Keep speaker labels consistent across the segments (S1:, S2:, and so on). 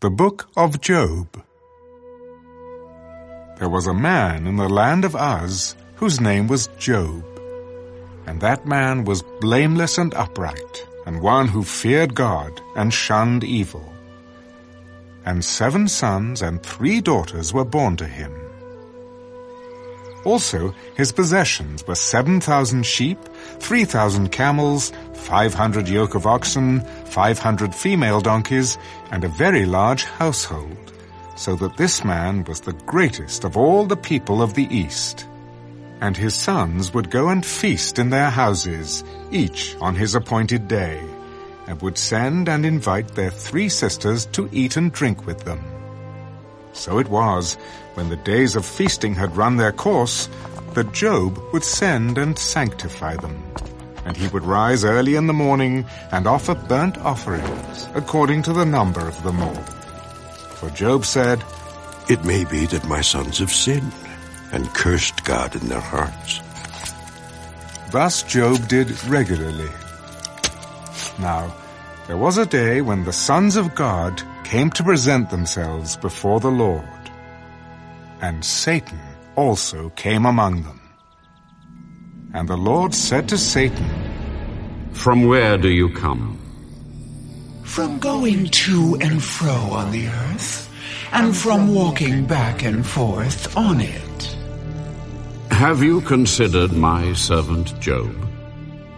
S1: The Book of Job. There was a man in the land of Uz whose name was Job. And that man was blameless and upright, and one who feared God and shunned evil. And seven sons and three daughters were born to him. Also, his possessions were 7,000 sheep, 3,000 camels, 500 yoke of oxen, 500 female donkeys, and a very large household, so that this man was the greatest of all the people of the East. And his sons would go and feast in their houses, each on his appointed day, and would send and invite their three sisters to eat and drink with them. So it was, when the days of feasting had run their course, that Job would send and sanctify them. And he would rise early in the morning and offer burnt offerings, according to the number of them all. For Job said,
S2: It may be that my sons have sinned and cursed God in their hearts.
S1: Thus Job did regularly. Now, there was a day when the sons of God came to present themselves before the Lord. And Satan also came among them. And the Lord said to Satan,
S3: From where do you come?
S4: From going to and fro on the earth, and from walking back and forth on it.
S3: Have you considered my servant Job?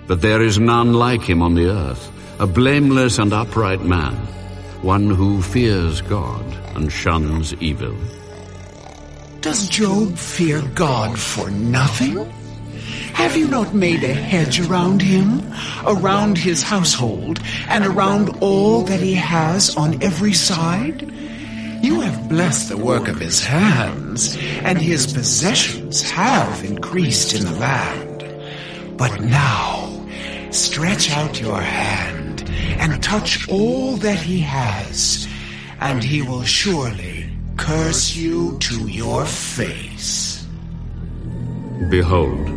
S3: That there is none like him on the earth, a blameless and upright man, one who fears God and shuns evil.
S4: Does Job fear God for nothing? Have you not made a hedge around him, around his household, and around all that he has on every side? You have blessed the work of his hands, and his possessions have increased in the land. But now, stretch out your hand and touch all that he has, and he will surely curse you to your face.
S3: Behold,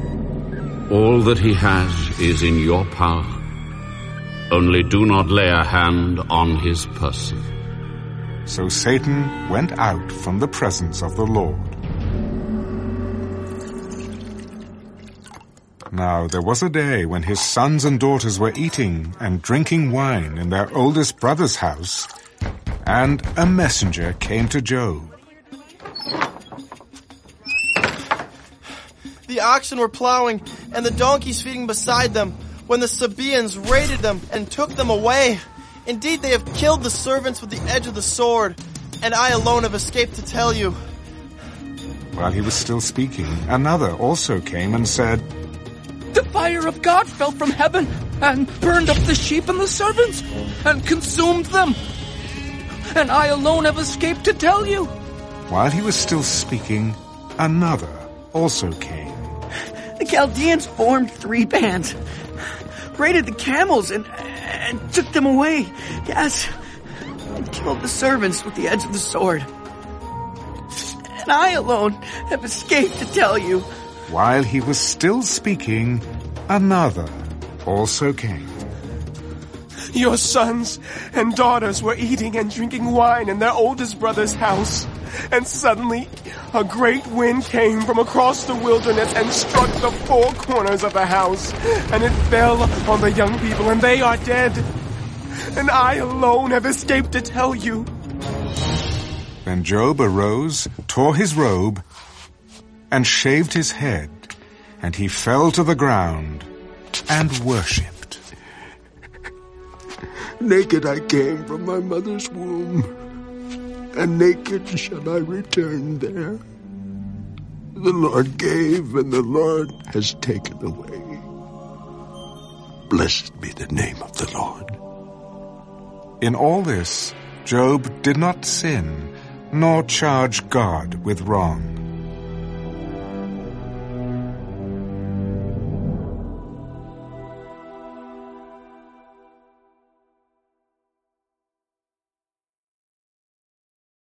S3: all that he has is in your power. Only do not lay a hand on his person.
S1: So Satan went out from the presence of the Lord. Now there was a day when his sons and daughters were eating and drinking wine in their oldest brother's house, and a messenger came to Job.
S5: The oxen were plowing and the donkeys feeding beside them when the Sabaeans raided them and took them away. Indeed, they have killed the servants with the edge of the sword, and I alone have escaped to tell you.
S1: While he was still speaking, another also came and said,
S6: fire of God fell from heaven and burned up the sheep and the servants and consumed them. And I alone have escaped to tell you.
S1: While he was still speaking, another also came.
S7: The Chaldeans formed three bands, raided the camels and, and took them away. Yes, and killed the servants with the edge of the sword. And I alone have escaped to tell you.
S1: While he was still speaking, another also came.
S8: Your sons and daughters were eating and drinking wine in their oldest brother's house. And suddenly, a great wind came from across the wilderness and struck the four corners of the house. And it fell on the young people, and they are dead. And I alone have escaped to tell you.
S1: Then Job arose, tore his robe, and shaved his head, and he fell to the ground and worshipped.
S2: Naked I came from my mother's womb, and naked shall I return there. The Lord gave, and the Lord has taken away. Blessed be the name of the Lord.
S1: In all this, Job did not sin, nor charge God with wrong.